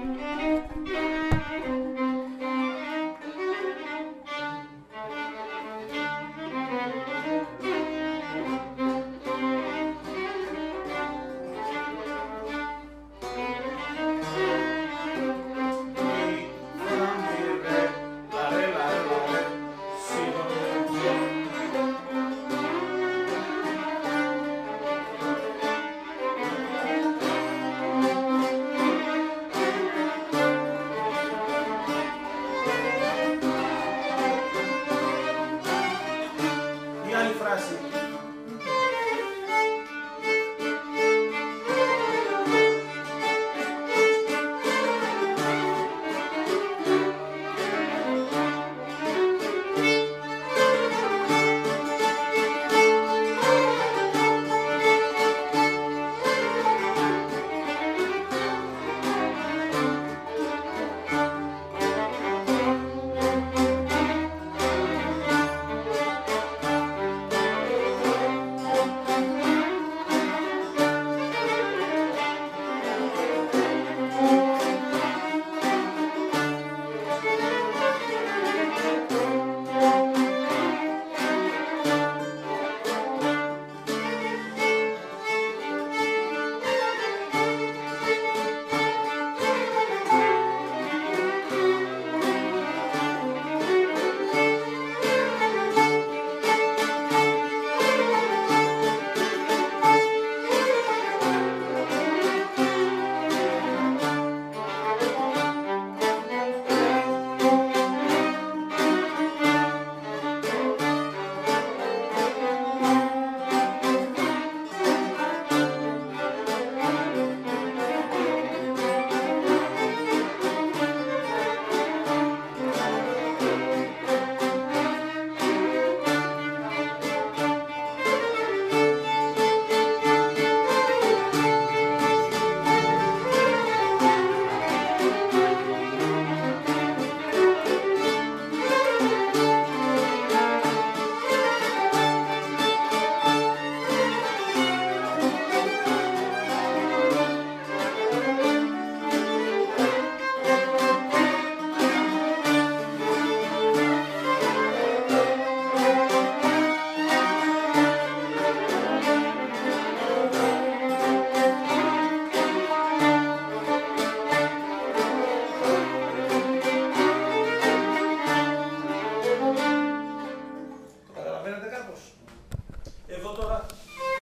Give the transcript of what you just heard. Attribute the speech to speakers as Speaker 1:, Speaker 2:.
Speaker 1: Bye.